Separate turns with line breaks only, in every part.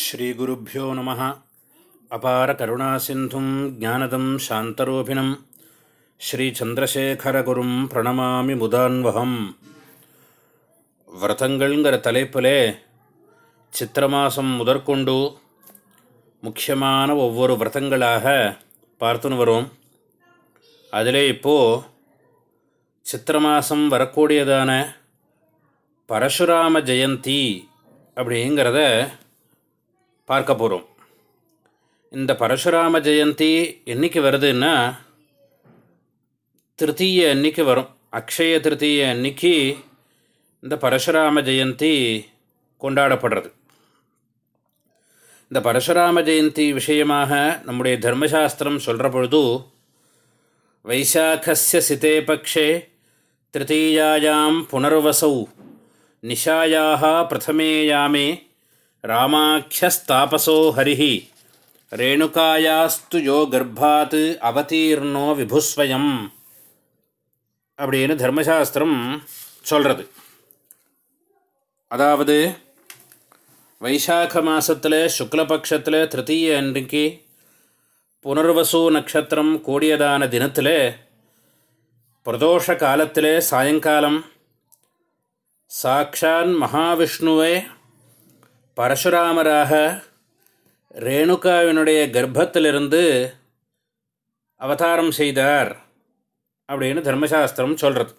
ஸ்ரீகுருப்போ நம. அபார கருணாசிந்தும் ஜானதம் சாந்தரூபிணம். ஸ்ரீச்சந்திரசேகரகுரும் பிரணமாமி முதான்வகம். விரதங்கள்ங்கிற தலைப்பிலே சித்திர மாதம் முதற்கொண்டு முக்கியமான ஒவ்வொரு விரதங்களாக பார்த்துன்னு வரும். அதிலே இப்போது சித்திர மாதம் வரக்கூடியதான பரசுராம ஜெயந்தி அப்படிங்கிறத பார்க்க போகிறோம் இந்த பரசுராம ஜெயந்தி என்றைக்கு வருதுன்னா திருத்தீய அன்னைக்கு வரும். அக்ஷய திருத்தீய அன்னைக்கு இந்த பரசுராம ஜெயந்தி கொண்டாடப்படுறது. இந்த பரசுராம ஜெயந்தி விஷயமாக நம்முடைய தர்மசாஸ்திரம் சொல்கிற பொழுது வைசாக்கஸ்ய சிதே பக்ஷே திருத்தீயாயாம் புனர்வசௌ நிஷாயாக பிரதமேயாமே ராமாக்கியஸ்தாபசோ ஹரிஹி ரேணுகாயாஸ்து யோ கர்ப்பாத் அவதீர்ணோ விபுஸ்வயம் அப்படின்னு தர்மசாஸ்திரம் சொல்கிறது அதாவது வைசாக மாதத்தில் சுக்லபக்ஷத்தில் திருத்தீய அன்றைக்கு புனர்வசு நட்சத்திரம் கூடியதான தினத்தில் பிரதோஷ காலத்தில் சாயங்காலம் சாக்ஷான் மகாவிஷ்ணுவை பரசுராமராக ரேணுகாவினுடைய கர்ப்பத்திலிருந்து அவதாரம் செய்தார் அப்படின்னு தர்மசாஸ்திரம் சொல்கிறது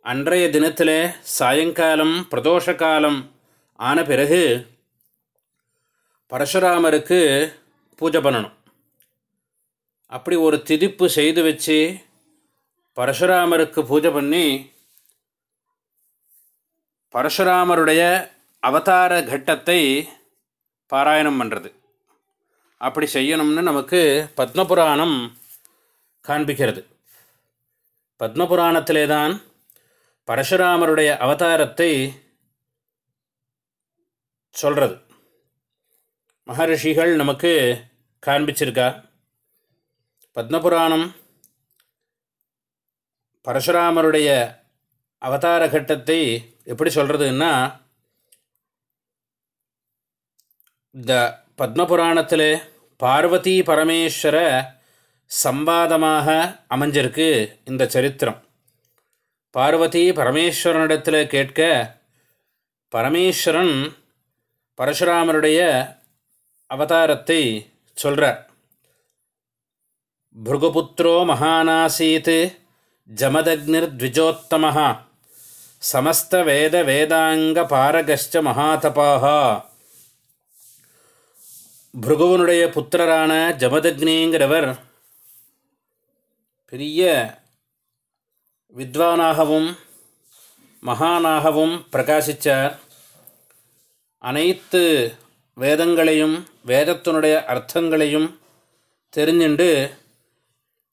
அன்றைய தினத்தில் சாயங்காலம் பிரதோஷ காலம் ஆன பிறகு பரசுராமருக்கு பூஜை பண்ணணும். அப்படி ஒரு திதிப்பு செய்து வச்சு பரசுராமருக்கு பூஜை பண்ணி பரசுராமருடைய அவதார கட்டத்தை பாராயணம் பண்ணுறது அப்படி செய்யணும்னு நமக்கு பத்மபுராணம் காண்பிக்கிறது. பத்மபுராணத்திலே தான் பரசுராமருடைய அவதாரத்தை சொல்கிறது மகரிஷிகள் நமக்கு காண்பிச்சிருக்கா? பத்மபுராணம் பரசுராமருடைய அவதார கட்டத்தை எப்படி சொல்கிறதுன்னா இந்த பத்மபுராணத்தில் பார்வதி பரமேஸ்வர சம்பாதமாக அமைஞ்சிருக்கு இந்த சரித்திரம். பார்வதி பரமேஸ்வரனிடத்தில் கேட்க பரமேஸ்வரன் பரசுராமருடைய அவதாரத்தை சொல்கிறார் பிருகுபுத்திரோ மகானாசீத் ஜமதக்னிர் த்விஜோத்தமஹா. சமஸ்த வேத வேதாங்க பாரகஷ்ட மகாதபாகா பிருகுவனுடைய புத்திரரான ஜமதக்னிங்கிறவர் பெரிய வித்வானாகவும் மகானாகவும் பிரகாசித்தார் அனைத்து வேதங்களையும் வேதத்தினுடைய அர்த்தங்களையும் தெரிஞ்சுண்டு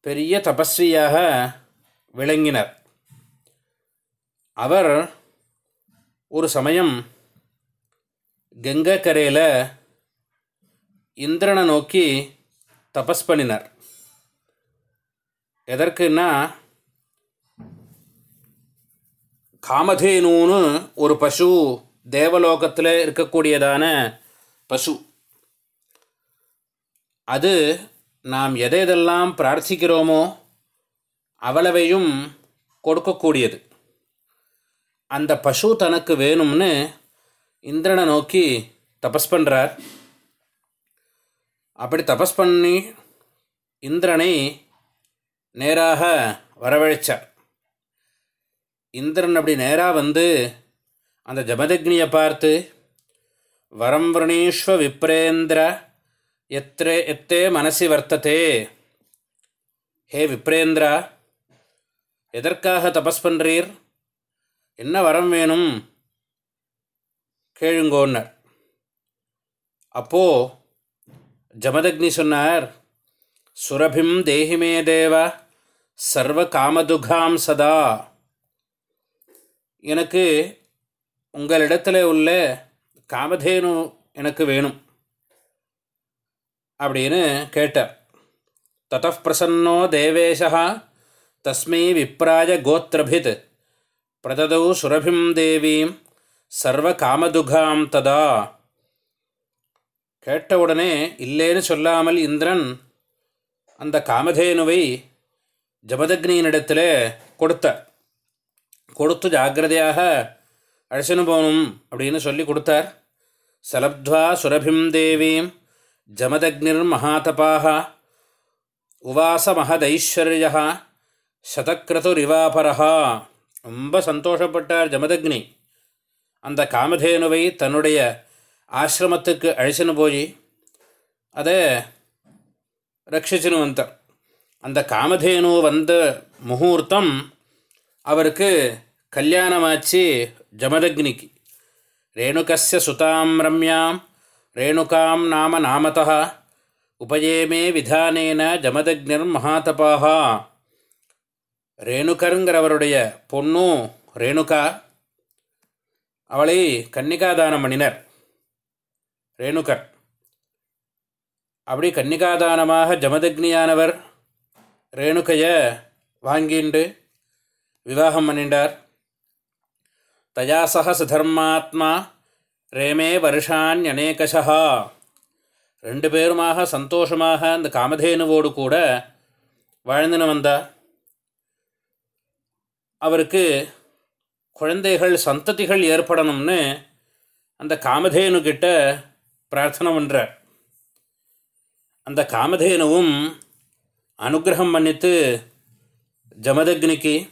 பெரிய தபஸ்வியாக விளங்கினர். அவர் ஒரு சமயம் கங்கக்கரையில் இந்திரனை நோக்கி தபஸ் பண்ணினார். எதற்குன்னா காமதேனூன்னு ஒரு பசு தேவலோகத்தில் இருக்கக்கூடியதான பசு. அது நாம் எதை எதெல்லாம் பிரார்த்திக்கிறோமோ அவ்வளவையும் கொடுக்கக்கூடியது. அந்த பசு தனக்கு வேணும்னு இந்திரனை நோக்கி தபஸ் பண்ணுறார் அப்படி தபஸ் பண்ணி இந்திரனை நேராக வரவழைச்சார். இந்திரன் அப்படி நேராக வந்து அந்த ஜமதக்னியை பார்த்து வரம் விரணீஸ்வ விப்ரேந்திர எத்தே எத்தே மனசி வர்த்ததே. ஹே விப்ரேந்திரா எதற்காக தபஸ் பண்ணுறீர் என்ன வரம் வேணும்? கேளுங்கோன்னர். அப்போது ஜமதக்னி சொன்னார் சுரபிம் தேஹிமே தேவ சர்வ காமதுகாம் சதா. எனக்கு உங்களிடத்தில் உள்ள காமதேனு எனக்கு வேணும் அப்படின்னு கேட்டார். தத்தப்பிரசன்னோ பிரசன்னோ தேவேஷா தஸ்மை விப்ராய கோத்திரபித் பிரததௌ சுரபிம் தேவீம் சர்வ காமதுகாம் ததா. கேட்டவுடனே இல்லேன்னு சொல்லாமல் இந்திரன் அந்த காமதேனுவை ஜபதக்னியினிடத்தில் கொடுத்த. கொடுத்து ஜாகிரதையாக அழைச்சின்னு போகணும் அப்படின்னு சொல்லி கொடுத்தார். சலப்துவா சுரபிம் தேவீம் ஜமதக்னிர் மகாதபாக உவாச மகதைஸ்வர்யா சதக்ரதுரிவாபரஹா ரொம்ப சந்தோஷப்பட்டார் ஜமதக்னி. அந்த காமதேனுவை தன்னுடைய ஆசிரமத்துக்கு அழைச்சின்னு போய் அதை ரட்சிச்சுன்னு வந்தார் அந்த காமதேனு வந்த முகூர்த்தம் அவருக்கு கல்யாணமாச்சு ஜமதக்னிக்கு. ரேணுகஸ்ய சுதாம் ரம்யாம் ரேணுகாம் நாம நாமதா உபயேமே விதானேன ஜமதக்னிர் மகாதபாகா ரேணுகருங்கிறவருடைய பொண்ணும் ரேணுகா அவளை கன்னிகாதானம் பண்ணினர் ரேணுகர். அப்படி கன்னிகாதானமாக ஜமதக்னியானவர் ரேணுகையை வாங்கிண்டு விவாகம் பண்ணிண்டார். தயாசக சுதர்மாத்மா ரேமே வருஷான் அநேகசா ரெண்டு பேருமாக சந்தோஷமாக அந்த காமதேனுவோடு கூட வாழ்ந்துன வந்தா அவருக்கு குழந்தைகள் சந்ததிகள் ஏற்படணும்னு அந்த காமதேனு கிட்ட பிரார்த்தனை பண்ணுறார் அந்த காமதேனுவும் அனுகிரகம் பண்ணித்து ஜமதக்னிக்கு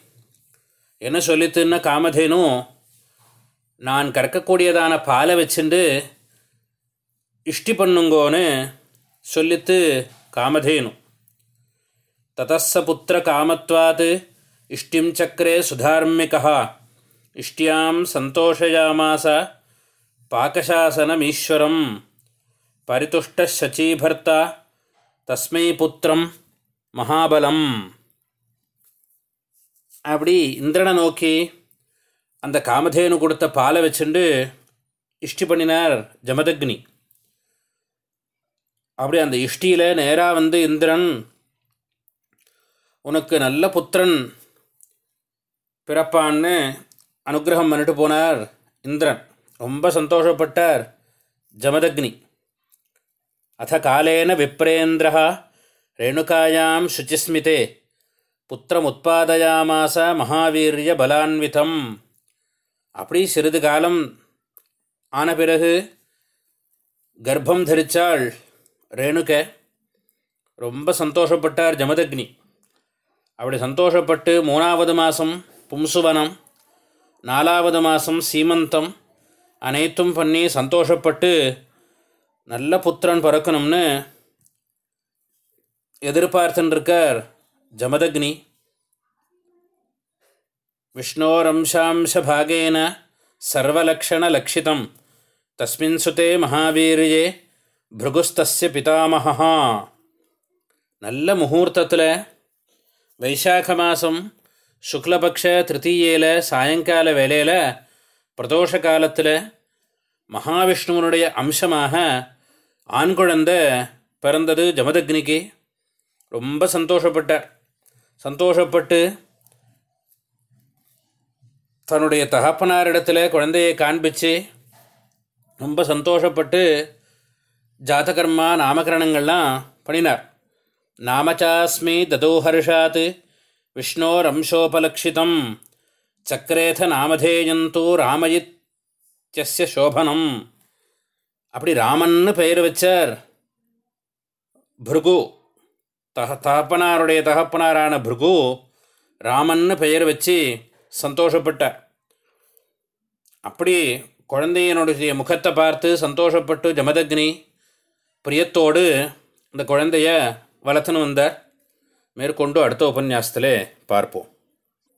என்ன சொல்லித்துன்னா காமதேனு நான் கறக்கக்கூடியதான பாலை வச்சுண்டு இஷ்டி பண்ணுங்கோன்னு சொல்லித்து காமதேனு. ததஸ்ஸ புத்திர காமத்வாத் இஷ்டிம் சக்கரே சுதார்மிகா இஷ்டியாம் சந்தோஷயாமாச பாகசாசனமீஸ்வரம் பரிதுஷ்ட சச்சீபர்த்தா தஸ்மை புத்திரம் மகாபலம் அப்படி இந்திரனை நோக்கி அந்த காமதேனு கொடுத்த பாலை வச்சுண்டு இஷ்டி பண்ணினார் ஜமதக்னி. அப்படி அந்த இஷ்டியில் நேராக வந்து இந்திரன் உனக்கு நல்ல புத்திரன் பிறப்பான்னு அனுகிரகம் பண்ணிட்டு போனார் இந்திரன். ரொம்ப சந்தோஷப்பட்டார் ஜமதக்னி. அத காலேன விப்ரேந்திர ரேணுகாயாம் சுச்சிஸ்மிதே புத்திரமுத்பாதயாமாச மகாவீரிய பலான்விதம் அப்படி சிறிது காலம் ஆன பிறகு கர்ப்பம் தரித்தாள் ரேணுக ரொம்ப சந்தோஷப்பட்டார் ஜமதக்னி அப்படி சந்தோஷப்பட்டு மூணாவது மாதம் பும்சுவனம் நாலாவது மாதம் சீமந்தம் அனைத்தும் பண்ணி சந்தோஷப்பட்டு நல்ல புத்திரன் பிறக்கணும்னு எதிர்பார்த்துருக்கார் ஜமதக்னி. விஷ்ணோரம்சாம்சபாகேன சர்வலக்ஷணலக்ஷிதம் தஸ்மின் சுதே மகாவீரியே பிருகுஸ்தஸ்ய பிதாமகா நல்ல முகூர்த்தத்தில் வைசாக மாதம் சுக்லபக்ஷ திருத்தீயில் சாயங்கால வேலையில் பிரதோஷ காலத்தில் மகாவிஷ்ணுவனுடைய அம்சமாக ஆண் குழந்தை பிறந்தது ஜமதக்னிக்கு. ரொம்ப சந்தோஷப்பட்டார் சந்தோஷப்பட்டு தன்னுடைய தகப்பனாரிடத்தில் குழந்தையை காண்பிச்சு ரொம்ப சந்தோஷப்பட்டு ஜாதகர்மா நாமகரணங்கள்லாம் பண்ணினார். நாமச்சாஸ்மி ததோஹர்ஷாத் விஷ்ணோரம்சோபலக்ஷிதம் சக்கரேத நாமதேயந்தோ ராமயித்யஸ்ய சோபனம். அப்படி ராமன்னு பெயர் வச்சார். பிருகு. தக தகப்பனாருடைய தகப்பனாரான பிருகு ராமன்னு பெயர் வச்சு சந்தோஷப்பட்டார். அப்படி குழந்தையனுடைய முகத்தை பார்த்து சந்தோஷப்பட்டு ஜமதக்னி பிரியத்தோடு இந்த குழந்தைய வளர்த்துன்னு வந்தார். மேற்கொண்டு அடுத்த உபன்யாசத்தில் பார்ப்போம்.